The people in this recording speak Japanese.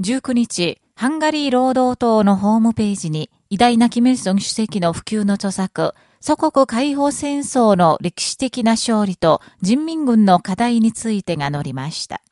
19日、ハンガリー労働党のホームページに、偉大なキム・ルソン主席の普及の著作、祖国解放戦争の歴史的な勝利と人民軍の課題についてが載りました。